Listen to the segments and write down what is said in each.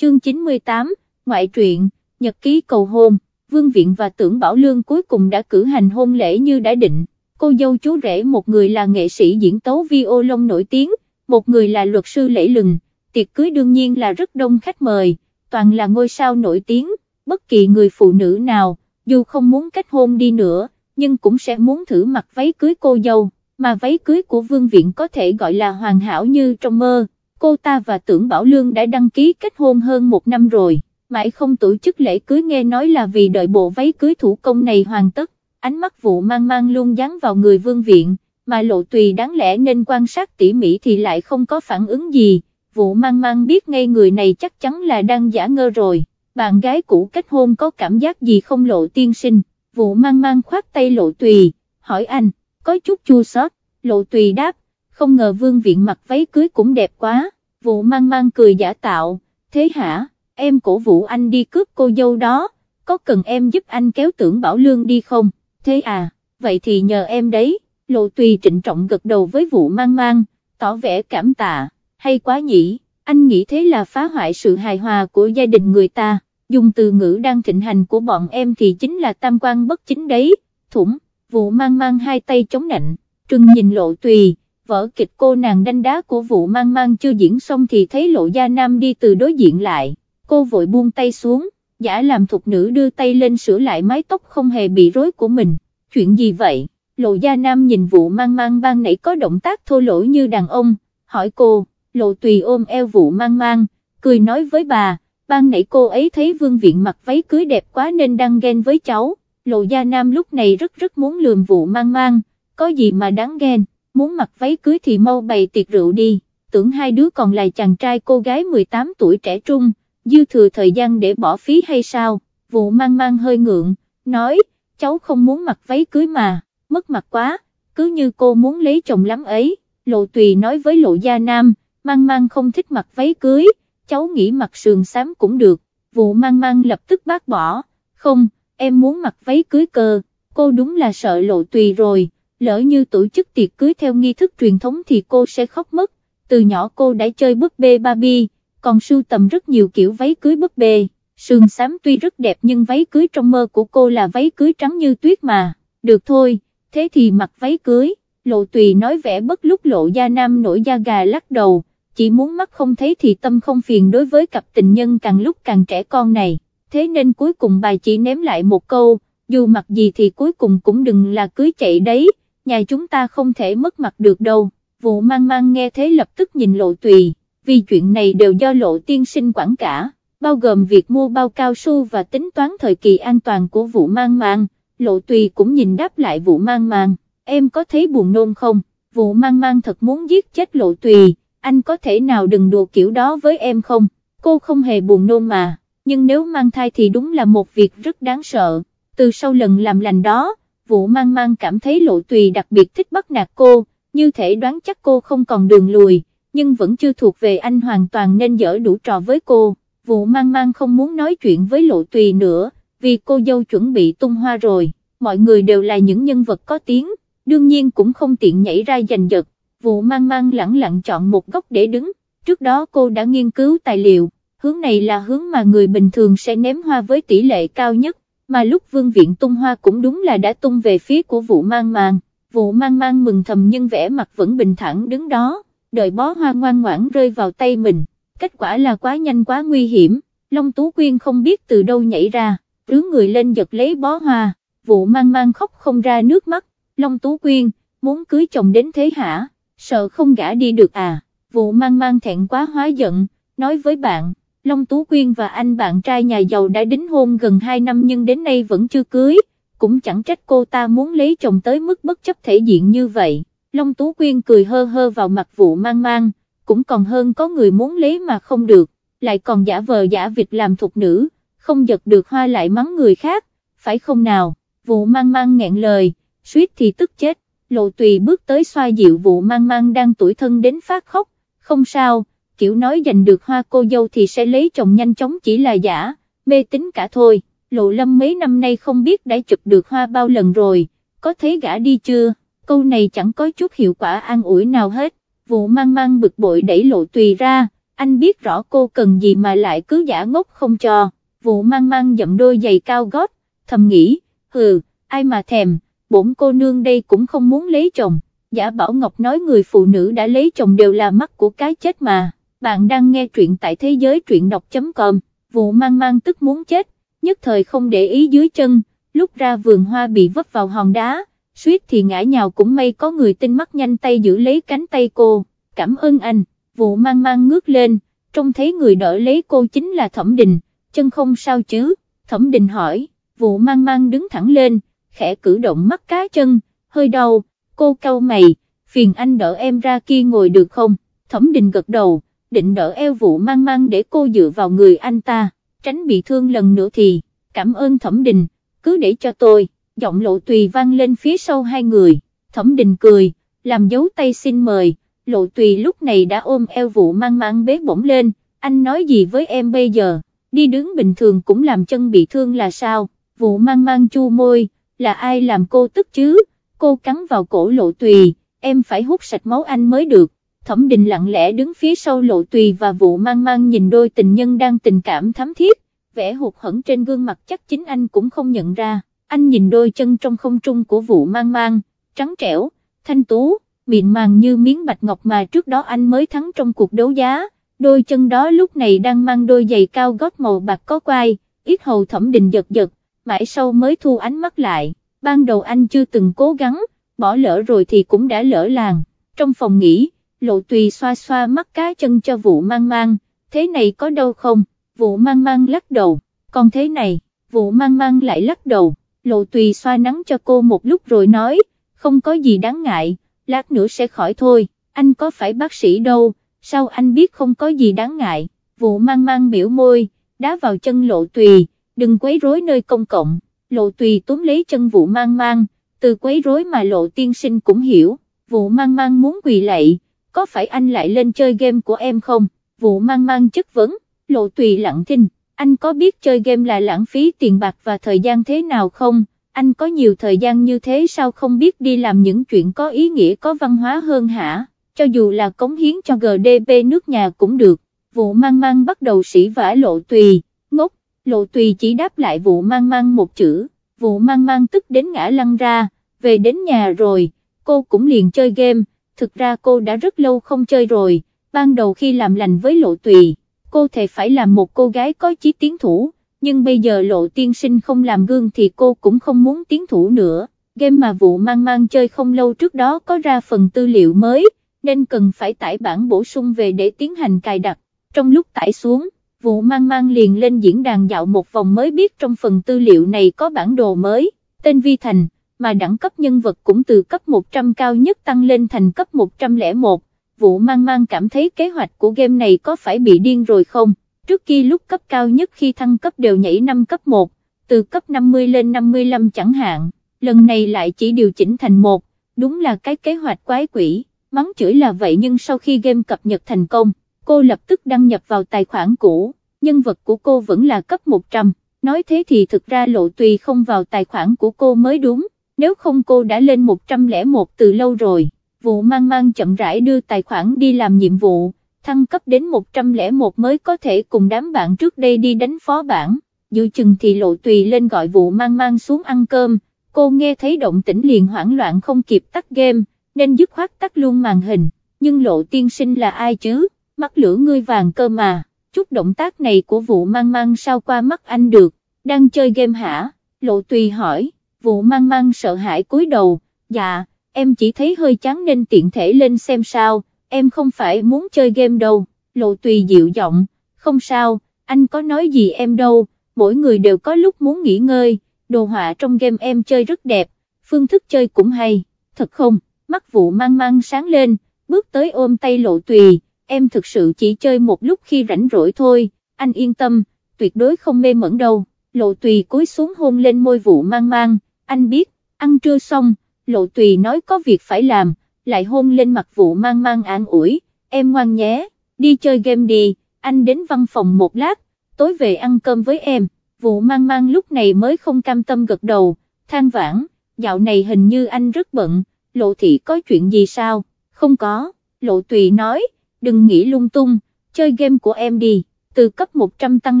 chương 98, ngoại truyện, nhật ký cầu hôn, Vương Viện và Tưởng Bảo Lương cuối cùng đã cử hành hôn lễ như đã định, cô dâu chú rể một người là nghệ sĩ diễn tấu vi nổi tiếng, một người là luật sư lễ lừng, tiệc cưới đương nhiên là rất đông khách mời, toàn là ngôi sao nổi tiếng, bất kỳ người phụ nữ nào, dù không muốn kết hôn đi nữa, nhưng cũng sẽ muốn thử mặc váy cưới cô dâu, mà váy cưới của Vương Viện có thể gọi là hoàn hảo như trong mơ, cô ta và Tưởng Bảo Lương đã đăng ký kết hôn hơn một năm rồi, mãi không tổ chức lễ cưới nghe nói là vì đợi bộ váy cưới thủ công này hoàn tất, ánh mắt vụ mang mang luôn dán vào người Vương Viện, mà lộ tùy đáng lẽ nên quan sát tỉ mỉ thì lại không có phản ứng gì, vụ mang mang biết ngay người này chắc chắn là đang giả ngơ rồi, bạn gái cũ kết hôn có cảm giác gì không lộ tiên sinh, vụ mang mang khoát tay lộ tùy, hỏi anh, có chút chua xót, lộ tùy đáp, không ngờ vương viện mặc váy cưới cũng đẹp quá, vụ mang mang cười giả tạo, thế hả, em cổ vũ anh đi cướp cô dâu đó, có cần em giúp anh kéo tưởng bảo lương đi không, thế à, vậy thì nhờ em đấy, lộ tùy trịnh trọng gật đầu với vụ mang mang, tỏ vẻ cảm tạ, hay quá nhỉ, anh nghĩ thế là phá hoại sự hài hòa của gia đình người ta, dùng từ ngữ đang thịnh hành của bọn em thì chính là tam quan bất chính đấy, thủng, vụ mang mang hai tay chống nạnh, trừng nhìn lộ tùy, vở kịch cô nàng đanh đá của vụ mang mang chưa diễn xong thì thấy lộ gia nam đi từ đối diện lại, cô vội buông tay xuống, giả làm thục nữ đưa tay lên sửa lại mái tóc không hề bị rối của mình, chuyện gì vậy, lộ gia nam nhìn vụ mang mang ban nãy có động tác thô lỗ như đàn ông, hỏi cô, lộ tùy ôm eo vụ mang mang, cười nói với bà, ban nãy cô ấy thấy vương viện mặc váy cưới đẹp quá nên đang ghen với cháu, lộ gia nam lúc này rất rất muốn lườm vụ mang mang, có gì mà đáng ghen, muốn mặc váy cưới thì mau bày tiệc rượu đi, tưởng hai đứa còn là chàng trai cô gái 18 tuổi trẻ trung, dư thừa thời gian để bỏ phí hay sao, vụ mang mang hơi ngượng, nói, cháu không muốn mặc váy cưới mà, mất mặt quá, cứ như cô muốn lấy chồng lắm ấy, lộ tùy nói với lộ gia nam, mang mang không thích mặc váy cưới, cháu nghĩ mặc sườn xám cũng được, vụ mang mang lập tức bác bỏ, không, em muốn mặc váy cưới cơ, cô đúng là sợ lộ tùy rồi, lỡ như tổ chức tiệc cưới theo nghi thức truyền thống thì cô sẽ khóc mất, từ nhỏ cô đã chơi búp bê Barbie, còn sưu tầm rất nhiều kiểu váy cưới búp bê, sườn xám tuy rất đẹp nhưng váy cưới trong mơ của cô là váy cưới trắng như tuyết mà, được thôi, thế thì mặc váy cưới, lộ tùy nói vẻ bất lúc lộ da nam nổi da gà lắc đầu, chỉ muốn mắt không thấy thì tâm không phiền đối với cặp tình nhân càng lúc càng trẻ con này, thế nên cuối cùng bà chỉ ném lại một câu, dù mặc gì thì cuối cùng cũng đừng là cưới chạy đấy, nhà chúng ta không thể mất mặt được đâu, vụ mang mang nghe thế lập tức nhìn lộ tùy, vì chuyện này đều do lộ tiên sinh quản cả, bao gồm việc mua bao cao su và tính toán thời kỳ an toàn của vụ mang mang, lộ tùy cũng nhìn đáp lại vụ mang mang, em có thấy buồn nôn không, vụ mang mang thật muốn giết chết lộ tùy, anh có thể nào đừng đùa kiểu đó với em không, cô không hề buồn nôn mà, nhưng nếu mang thai thì đúng là một việc rất đáng sợ, từ sau lần làm lành đó, vụ mang mang cảm thấy lộ tùy đặc biệt thích bắt nạt cô, như thể đoán chắc cô không còn đường lùi, nhưng vẫn chưa thuộc về anh hoàn toàn nên dở đủ trò với cô, vụ mang mang không muốn nói chuyện với lộ tùy nữa, vì cô dâu chuẩn bị tung hoa rồi, mọi người đều là những nhân vật có tiếng, đương nhiên cũng không tiện nhảy ra giành giật, vụ mang mang lẳng lặng chọn một góc để đứng, trước đó cô đã nghiên cứu tài liệu, hướng này là hướng mà người bình thường sẽ ném hoa với tỷ lệ cao nhất, mà lúc vương viện tung hoa cũng đúng là đã tung về phía của vụ mang mang, vụ mang mang mừng thầm nhưng vẻ mặt vẫn bình thản đứng đó, đợi bó hoa ngoan ngoãn rơi vào tay mình, kết quả là quá nhanh quá nguy hiểm, Long Tú Quyên không biết từ đâu nhảy ra, rứa người lên giật lấy bó hoa, vụ mang mang khóc không ra nước mắt, Long Tú Quyên, muốn cưới chồng đến thế hả, sợ không gả đi được à, vụ mang mang thẹn quá hóa giận, nói với bạn, Long Tú Quyên và anh bạn trai nhà giàu đã đính hôn gần 2 năm nhưng đến nay vẫn chưa cưới, cũng chẳng trách cô ta muốn lấy chồng tới mức bất chấp thể diện như vậy. Long Tú Quyên cười hơ hơ vào mặt vụ mang mang, cũng còn hơn có người muốn lấy mà không được, lại còn giả vờ giả vịt làm thục nữ, không giật được hoa lại mắng người khác, phải không nào, vụ mang mang nghẹn lời, suýt thì tức chết, lộ tùy bước tới xoa dịu vụ mang mang đang tuổi thân đến phát khóc, không sao, kiểu nói giành được hoa cô dâu thì sẽ lấy chồng nhanh chóng chỉ là giả, mê tín cả thôi, lộ lâm mấy năm nay không biết đã chụp được hoa bao lần rồi, có thấy gã đi chưa, câu này chẳng có chút hiệu quả an ủi nào hết, vụ mang mang bực bội đẩy lộ tùy ra, anh biết rõ cô cần gì mà lại cứ giả ngốc không cho, vụ mang mang dậm đôi giày cao gót, thầm nghĩ, hừ, ai mà thèm, bổn cô nương đây cũng không muốn lấy chồng, giả bảo Ngọc nói người phụ nữ đã lấy chồng đều là mắt của cái chết mà, bạn đang nghe truyện tại thế giới truyện đọc.com, vụ mang mang tức muốn chết, nhất thời không để ý dưới chân, lúc ra vườn hoa bị vấp vào hòn đá, suýt thì ngã nhào cũng may có người tinh mắt nhanh tay giữ lấy cánh tay cô, cảm ơn anh, vụ mang mang ngước lên, trông thấy người đỡ lấy cô chính là Thẩm Đình, chân không sao chứ, Thẩm Đình hỏi, vụ mang mang đứng thẳng lên, khẽ cử động mắt cá chân, hơi đau, cô cau mày, phiền anh đỡ em ra kia ngồi được không, Thẩm Đình gật đầu, định đỡ eo vụ mang mang để cô dựa vào người anh ta, tránh bị thương lần nữa thì, cảm ơn Thẩm Đình, cứ để cho tôi, giọng lộ tùy vang lên phía sau hai người, Thẩm Đình cười, làm dấu tay xin mời, lộ tùy lúc này đã ôm eo vụ mang mang bế bổng lên, anh nói gì với em bây giờ, đi đứng bình thường cũng làm chân bị thương là sao, vụ mang mang chu môi, là ai làm cô tức chứ, cô cắn vào cổ lộ tùy, em phải hút sạch máu anh mới được, thẩm đình lặng lẽ đứng phía sau lộ tùy và vụ mang mang nhìn đôi tình nhân đang tình cảm thắm thiết, vẻ hụt hẫng trên gương mặt chắc chính anh cũng không nhận ra, anh nhìn đôi chân trong không trung của vụ mang mang, trắng trẻo, thanh tú, mịn màng như miếng bạch ngọc mà trước đó anh mới thắng trong cuộc đấu giá, đôi chân đó lúc này đang mang đôi giày cao gót màu bạc có quai, ít hầu thẩm đình giật giật, mãi sau mới thu ánh mắt lại, ban đầu anh chưa từng cố gắng, bỏ lỡ rồi thì cũng đã lỡ làng, trong phòng nghỉ, lộ tùy xoa xoa mắt cá chân cho vụ mang mang, thế này có đâu không, vụ mang mang lắc đầu, còn thế này, vụ mang mang lại lắc đầu, lộ tùy xoa nắng cho cô một lúc rồi nói, không có gì đáng ngại, lát nữa sẽ khỏi thôi, anh có phải bác sĩ đâu, sao anh biết không có gì đáng ngại, vụ mang mang biểu môi, đá vào chân lộ tùy, đừng quấy rối nơi công cộng, lộ tùy túm lấy chân vụ mang mang, từ quấy rối mà lộ tiên sinh cũng hiểu, vụ mang mang muốn quỳ lạy, có phải anh lại lên chơi game của em không, vụ mang mang chất vấn, lộ tùy lặng thinh, anh có biết chơi game là lãng phí tiền bạc và thời gian thế nào không? anh có nhiều thời gian như thế sao không biết đi làm những chuyện có ý nghĩa có văn hóa hơn hả, cho dù là cống hiến cho GDP nước nhà cũng được, vụ mang mang bắt đầu sĩ vả lộ tùy, ngốc, lộ tùy chỉ đáp lại vụ mang mang một chữ, vụ mang mang tức đến ngã lăn ra, về đến nhà rồi, cô cũng liền chơi game, thực ra cô đã rất lâu không chơi rồi, ban đầu khi làm lành với lộ tùy, cô thề phải làm một cô gái có chí tiến thủ nhưng bây giờ lộ tiên sinh không làm gương thì cô cũng không muốn tiến thủ nữa, game mà vụ mang mang chơi không lâu trước đó có ra phần tư liệu mới, nên cần phải tải bản bổ sung về để tiến hành cài đặt, trong lúc tải xuống, vụ mang mang liền lên diễn đàn dạo một vòng mới biết trong phần tư liệu này có bản đồ mới, tên Vi Thành, mà đẳng cấp nhân vật cũng từ cấp 100 cao nhất tăng lên thành cấp 101, vụ mang mang cảm thấy kế hoạch của game này có phải bị điên rồi không? trước kia lúc cấp cao nhất khi thăng cấp đều nhảy 5 cấp 1, từ cấp 50 lên 55 chẳng hạn, lần này lại chỉ điều chỉnh thành một, đúng là cái kế hoạch quái quỷ, mắng chửi là vậy nhưng sau khi game cập nhật thành công, cô lập tức đăng nhập vào tài khoản cũ, nhân vật của cô vẫn là cấp 100, nói thế thì thực ra lộ tùy không vào tài khoản của cô mới đúng, nếu không cô đã lên 101 từ lâu rồi, vụ mang mang chậm rãi đưa tài khoản đi làm nhiệm vụ thăng cấp đến 101 mới có thể cùng đám bạn trước đây đi đánh phó bản, dự chừng thì lộ tùy lên gọi vụ mang mang xuống ăn cơm, cô nghe thấy động tĩnh liền hoảng loạn không kịp tắt game, nên dứt khoát tắt luôn màn hình, nhưng lộ tiên sinh là ai chứ, mắt lửa ngươi vàng cơ mà, chút động tác này của vụ mang mang sao qua mắt anh được, đang chơi game hả, lộ tùy hỏi, vụ mang mang sợ hãi cúi đầu, dạ, em chỉ thấy hơi chán nên tiện thể lên xem sao em không phải muốn chơi game đâu, lộ tùy dịu giọng, không sao, anh có nói gì em đâu, mỗi người đều có lúc muốn nghỉ ngơi, đồ họa trong game em chơi rất đẹp, phương thức chơi cũng hay, thật không, mắt vụ mang mang sáng lên, bước tới ôm tay lộ tùy, em thực sự chỉ chơi một lúc khi rảnh rỗi thôi, anh yên tâm, tuyệt đối không mê mẩn đâu, lộ tùy cúi xuống hôn lên môi vụ mang mang, anh biết, ăn trưa xong, lộ tùy nói có việc phải làm, lại hôn lên mặt vụ mang mang an ủi, em ngoan nhé, đi chơi game đi, anh đến văn phòng một lát, tối về ăn cơm với em, vụ mang mang lúc này mới không cam tâm gật đầu, than vãn, dạo này hình như anh rất bận, lộ thị có chuyện gì sao, không có, lộ tùy nói, đừng nghĩ lung tung, chơi game của em đi, từ cấp 100 tăng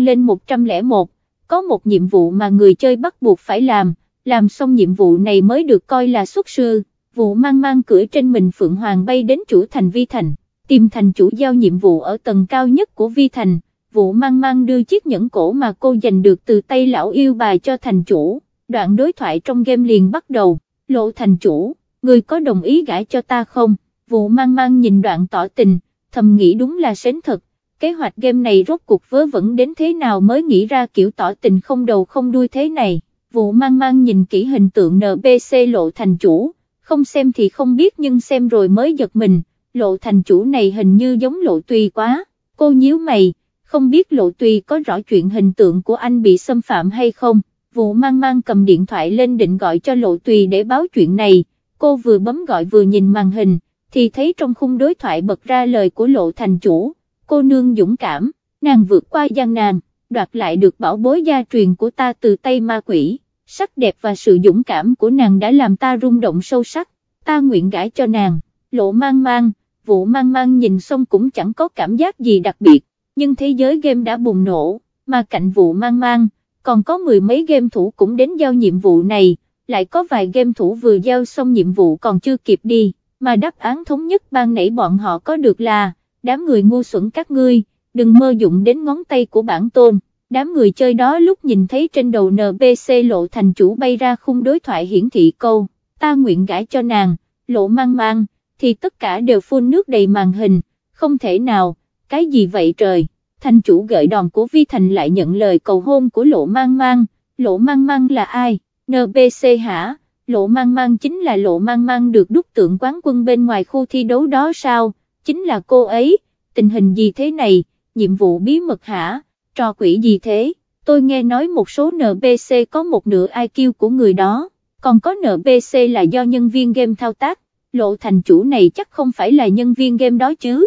lên 101, có một nhiệm vụ mà người chơi bắt buộc phải làm, làm xong nhiệm vụ này mới được coi là xuất sư, vụ mang mang cưỡi trên mình Phượng Hoàng bay đến chủ thành Vi Thành, tìm thành chủ giao nhiệm vụ ở tầng cao nhất của Vi Thành, vụ mang mang đưa chiếc nhẫn cổ mà cô giành được từ tay lão yêu bà cho thành chủ, đoạn đối thoại trong game liền bắt đầu, lộ thành chủ, người có đồng ý gãi cho ta không, vụ mang mang nhìn đoạn tỏ tình, thầm nghĩ đúng là sến thật, kế hoạch game này rốt cuộc vớ vẩn đến thế nào mới nghĩ ra kiểu tỏ tình không đầu không đuôi thế này, vụ mang mang nhìn kỹ hình tượng NPC lộ thành chủ, không xem thì không biết nhưng xem rồi mới giật mình, lộ thành chủ này hình như giống lộ tùy quá, cô nhíu mày, không biết lộ tùy có rõ chuyện hình tượng của anh bị xâm phạm hay không, vụ mang mang cầm điện thoại lên định gọi cho lộ tùy để báo chuyện này, cô vừa bấm gọi vừa nhìn màn hình, thì thấy trong khung đối thoại bật ra lời của lộ thành chủ, cô nương dũng cảm, nàng vượt qua gian nan, đoạt lại được bảo bối gia truyền của ta từ tay ma quỷ, sắc đẹp và sự dũng cảm của nàng đã làm ta rung động sâu sắc, ta nguyện gãi cho nàng, lộ mang mang, vụ mang mang nhìn xong cũng chẳng có cảm giác gì đặc biệt, nhưng thế giới game đã bùng nổ, mà cạnh vụ mang mang, còn có mười mấy game thủ cũng đến giao nhiệm vụ này, lại có vài game thủ vừa giao xong nhiệm vụ còn chưa kịp đi, mà đáp án thống nhất ban nãy bọn họ có được là, đám người ngu xuẩn các ngươi, đừng mơ dụng đến ngón tay của bản tôn. Đám người chơi đó lúc nhìn thấy trên đầu NPC lộ thành chủ bay ra khung đối thoại hiển thị câu, ta nguyện gãi cho nàng, lộ mang mang, thì tất cả đều phun nước đầy màn hình, không thể nào, cái gì vậy trời, thành chủ gợi đòn của Vi Thành lại nhận lời cầu hôn của lộ mang mang, lộ mang mang là ai, NPC hả, lộ mang mang chính là lộ mang mang được đúc tượng quán quân bên ngoài khu thi đấu đó sao, chính là cô ấy, tình hình gì thế này, nhiệm vụ bí mật hả, trò quỷ gì thế, tôi nghe nói một số NPC có một nửa IQ của người đó, còn có NPC là do nhân viên game thao tác, lộ thành chủ này chắc không phải là nhân viên game đó chứ,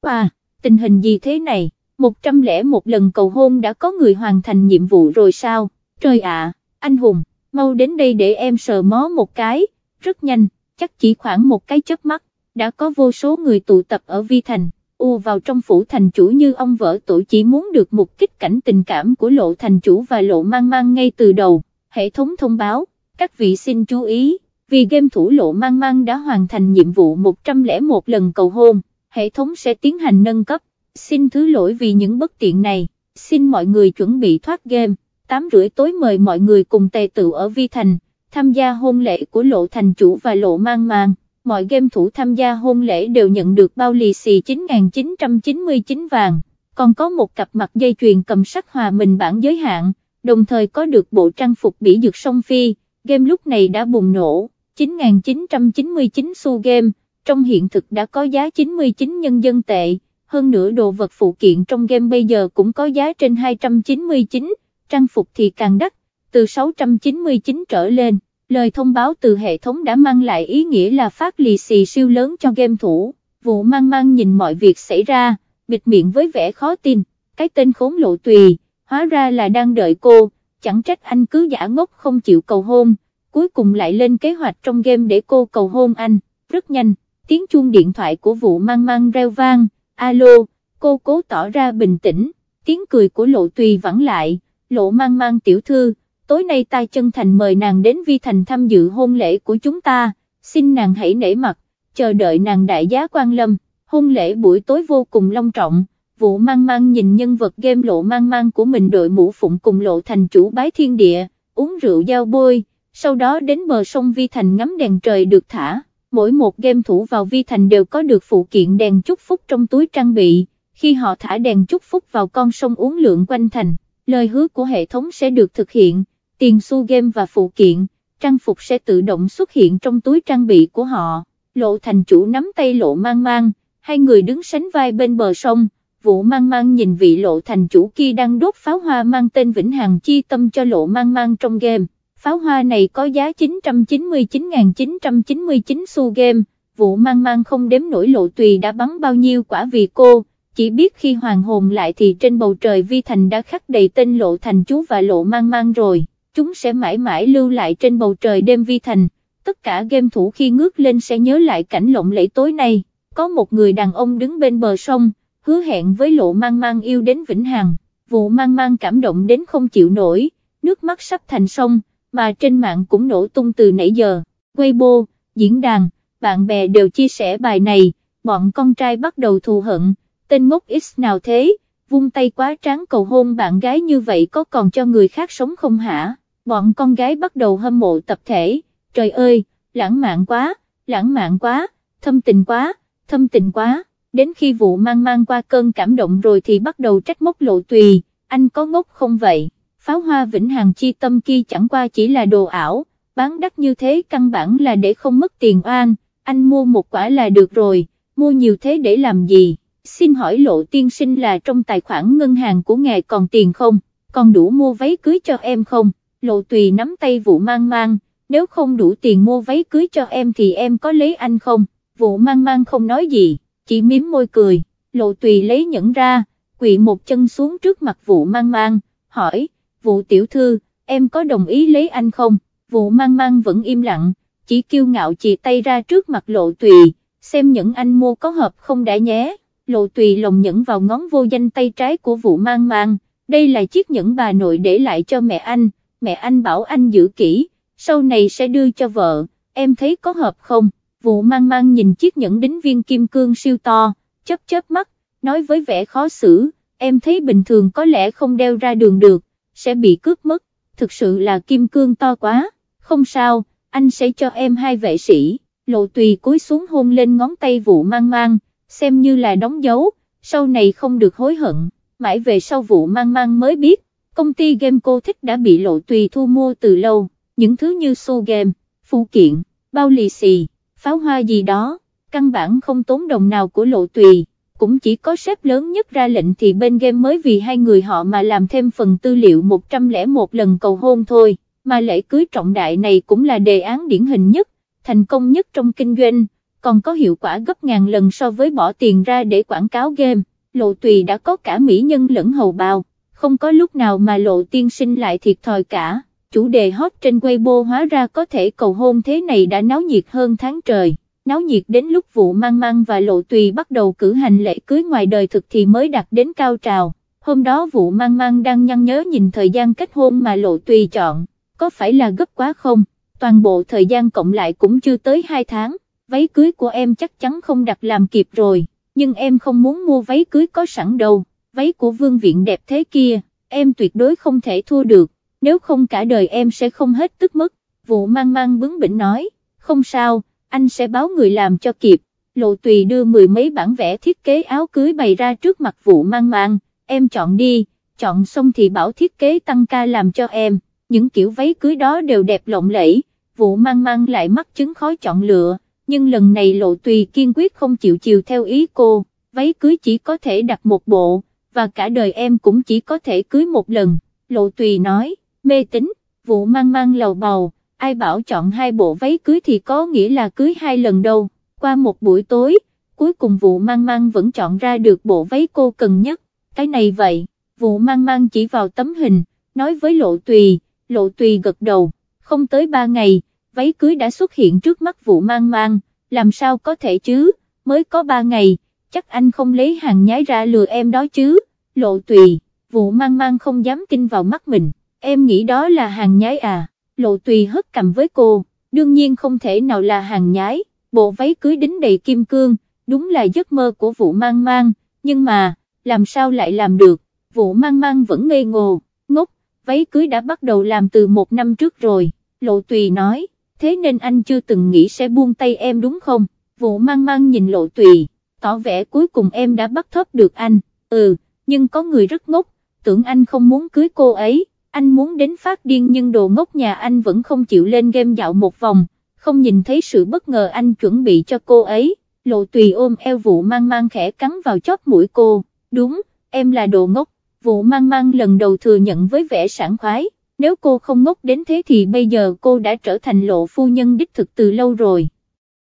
à, tình hình gì thế này, 101 lần cầu hôn đã có người hoàn thành nhiệm vụ rồi sao, trời ạ, anh hùng, mau đến đây để em sờ mó một cái, rất nhanh, chắc chỉ khoảng một cái chớp mắt đã có vô số người tụ tập ở Vi Thành, u vào trong phủ thành chủ như ông vợ tổ chỉ muốn được một kích cảnh tình cảm của lộ thành chủ và lộ mang mang ngay từ đầu, hệ thống thông báo, các vị xin chú ý, vì game thủ lộ mang mang đã hoàn thành nhiệm vụ 101 lần cầu hôn, hệ thống sẽ tiến hành nâng cấp, xin thứ lỗi vì những bất tiện này, xin mọi người chuẩn bị thoát game, 8 rưỡi tối mời mọi người cùng tề tự ở Vi Thành, tham gia hôn lễ của lộ thành chủ và lộ mang mang mọi game thủ tham gia hôn lễ đều nhận được bao lì xì 9.999 vàng, còn có một cặp mặt dây chuyền cầm sắc hòa mình bản giới hạn, đồng thời có được bộ trang phục bỉ dược song phi, game lúc này đã bùng nổ, 9.999 xu game, trong hiện thực đã có giá 99 nhân dân tệ, hơn nữa đồ vật phụ kiện trong game bây giờ cũng có giá trên 299, trang phục thì càng đắt, từ 699 trở lên lời thông báo từ hệ thống đã mang lại ý nghĩa là phát lì xì siêu lớn cho game thủ, vụ mang mang nhìn mọi việc xảy ra, bịt miệng với vẻ khó tin, cái tên khốn lộ tùy, hóa ra là đang đợi cô, chẳng trách anh cứ giả ngốc không chịu cầu hôn, cuối cùng lại lên kế hoạch trong game để cô cầu hôn anh, rất nhanh, tiếng chuông điện thoại của vụ mang mang reo vang, alo, cô cố tỏ ra bình tĩnh, tiếng cười của lộ tùy vẳng lại, lộ mang mang tiểu thư, tối nay ta chân thành mời nàng đến Vi Thành tham dự hôn lễ của chúng ta, xin nàng hãy nể mặt, chờ đợi nàng đại giá quan lâm, hôn lễ buổi tối vô cùng long trọng, vụ mang mang nhìn nhân vật game lộ mang mang của mình đội mũ phụng cùng lộ thành chủ bái thiên địa, uống rượu giao bôi, sau đó đến bờ sông Vi Thành ngắm đèn trời được thả, mỗi một game thủ vào Vi Thành đều có được phụ kiện đèn chúc phúc trong túi trang bị, khi họ thả đèn chúc phúc vào con sông uống lượng quanh thành, lời hứa của hệ thống sẽ được thực hiện tiền xu game và phụ kiện, trang phục sẽ tự động xuất hiện trong túi trang bị của họ, lộ thành chủ nắm tay lộ mang mang, hai người đứng sánh vai bên bờ sông, vụ mang mang nhìn vị lộ thành chủ kia đang đốt pháo hoa mang tên Vĩnh Hằng chi tâm cho lộ mang mang trong game, pháo hoa này có giá 999.999 xu game, vụ mang mang không đếm nổi lộ tùy đã bắn bao nhiêu quả vì cô, chỉ biết khi hoàng hồn lại thì trên bầu trời vi thành đã khắc đầy tên lộ thành chú và lộ mang mang rồi chúng sẽ mãi mãi lưu lại trên bầu trời đêm vi thành, tất cả game thủ khi ngước lên sẽ nhớ lại cảnh lộng lẫy tối nay, có một người đàn ông đứng bên bờ sông, hứa hẹn với lộ mang mang yêu đến Vĩnh Hằng, vụ mang mang cảm động đến không chịu nổi, nước mắt sắp thành sông, mà trên mạng cũng nổ tung từ nãy giờ, Weibo, diễn đàn, bạn bè đều chia sẻ bài này, bọn con trai bắt đầu thù hận, tên ngốc X nào thế, vung tay quá tráng cầu hôn bạn gái như vậy có còn cho người khác sống không hả, bọn con gái bắt đầu hâm mộ tập thể, trời ơi, lãng mạn quá, lãng mạn quá, thâm tình quá, thâm tình quá, đến khi vụ mang mang qua cơn cảm động rồi thì bắt đầu trách móc lộ tùy, anh có ngốc không vậy, pháo hoa vĩnh hằng chi tâm kia chẳng qua chỉ là đồ ảo, bán đắt như thế căn bản là để không mất tiền oan, anh mua một quả là được rồi, mua nhiều thế để làm gì, xin hỏi lộ tiên sinh là trong tài khoản ngân hàng của ngài còn tiền không, còn đủ mua váy cưới cho em không, lộ tùy nắm tay vụ mang mang, nếu không đủ tiền mua váy cưới cho em thì em có lấy anh không, vụ mang mang không nói gì, chỉ miếm môi cười, lộ tùy lấy nhẫn ra, quỵ một chân xuống trước mặt vụ mang mang, hỏi, vụ tiểu thư, em có đồng ý lấy anh không, vụ mang mang vẫn im lặng, chỉ kiêu ngạo chỉ tay ra trước mặt lộ tùy, xem nhẫn anh mua có hợp không đã nhé, lộ tùy lồng nhẫn vào ngón vô danh tay trái của vụ mang mang, đây là chiếc nhẫn bà nội để lại cho mẹ anh, mẹ anh bảo anh giữ kỹ, sau này sẽ đưa cho vợ, em thấy có hợp không, vụ mang mang nhìn chiếc nhẫn đính viên kim cương siêu to, chớp chớp mắt, nói với vẻ khó xử, em thấy bình thường có lẽ không đeo ra đường được, sẽ bị cướp mất, thực sự là kim cương to quá, không sao, anh sẽ cho em hai vệ sĩ, lộ tùy cúi xuống hôn lên ngón tay vụ mang mang, xem như là đóng dấu, sau này không được hối hận, mãi về sau vụ mang mang mới biết, công ty game cô thích đã bị lộ tùy thu mua từ lâu, những thứ như show game, phụ kiện, bao lì xì, pháo hoa gì đó, căn bản không tốn đồng nào của lộ tùy, cũng chỉ có sếp lớn nhất ra lệnh thì bên game mới vì hai người họ mà làm thêm phần tư liệu 101 lần cầu hôn thôi, mà lễ cưới trọng đại này cũng là đề án điển hình nhất, thành công nhất trong kinh doanh, còn có hiệu quả gấp ngàn lần so với bỏ tiền ra để quảng cáo game, lộ tùy đã có cả mỹ nhân lẫn hầu bào, không có lúc nào mà lộ tiên sinh lại thiệt thòi cả, chủ đề hot trên Weibo hóa ra có thể cầu hôn thế này đã náo nhiệt hơn tháng trời, náo nhiệt đến lúc vụ mang mang và lộ tùy bắt đầu cử hành lễ cưới ngoài đời thực thì mới đạt đến cao trào, hôm đó vụ mang mang đang nhăn nhớ nhìn thời gian kết hôn mà lộ tùy chọn, có phải là gấp quá không, toàn bộ thời gian cộng lại cũng chưa tới 2 tháng, váy cưới của em chắc chắn không đặt làm kịp rồi, nhưng em không muốn mua váy cưới có sẵn đâu, váy của vương viện đẹp thế kia, em tuyệt đối không thể thua được, nếu không cả đời em sẽ không hết tức mất, vụ mang mang bướng bỉnh nói, không sao, anh sẽ báo người làm cho kịp, lộ tùy đưa mười mấy bản vẽ thiết kế áo cưới bày ra trước mặt vụ mang mang, em chọn đi, chọn xong thì bảo thiết kế tăng ca làm cho em, những kiểu váy cưới đó đều đẹp lộng lẫy, vụ mang mang lại mắc chứng khó chọn lựa, nhưng lần này lộ tùy kiên quyết không chịu chiều theo ý cô, váy cưới chỉ có thể đặt một bộ, và cả đời em cũng chỉ có thể cưới một lần, lộ tùy nói, mê tín, vụ mang mang lầu bầu, ai bảo chọn hai bộ váy cưới thì có nghĩa là cưới hai lần đâu, qua một buổi tối, cuối cùng vụ mang mang vẫn chọn ra được bộ váy cô cần nhất, cái này vậy, vụ mang mang chỉ vào tấm hình, nói với lộ tùy, lộ tùy gật đầu, không tới ba ngày, váy cưới đã xuất hiện trước mắt vụ mang mang, làm sao có thể chứ, mới có ba ngày, chắc anh không lấy hàng nhái ra lừa em đó chứ, lộ tùy, vụ mang mang không dám tin vào mắt mình, em nghĩ đó là hàng nhái à, lộ tùy hất cầm với cô, đương nhiên không thể nào là hàng nhái, bộ váy cưới đính đầy kim cương, đúng là giấc mơ của vụ mang mang, nhưng mà, làm sao lại làm được, vụ mang mang vẫn ngây ngô, ngốc, váy cưới đã bắt đầu làm từ một năm trước rồi, lộ tùy nói, thế nên anh chưa từng nghĩ sẽ buông tay em đúng không, vụ mang mang nhìn lộ tùy, tỏ vẻ cuối cùng em đã bắt thóp được anh, ừ, nhưng có người rất ngốc, tưởng anh không muốn cưới cô ấy, anh muốn đến phát điên nhưng đồ ngốc nhà anh vẫn không chịu lên game dạo một vòng, không nhìn thấy sự bất ngờ anh chuẩn bị cho cô ấy, lộ tùy ôm eo vụ mang mang khẽ cắn vào chóp mũi cô, đúng, em là đồ ngốc, vụ mang mang lần đầu thừa nhận với vẻ sảng khoái, nếu cô không ngốc đến thế thì bây giờ cô đã trở thành lộ phu nhân đích thực từ lâu rồi.